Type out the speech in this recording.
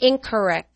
incorrect.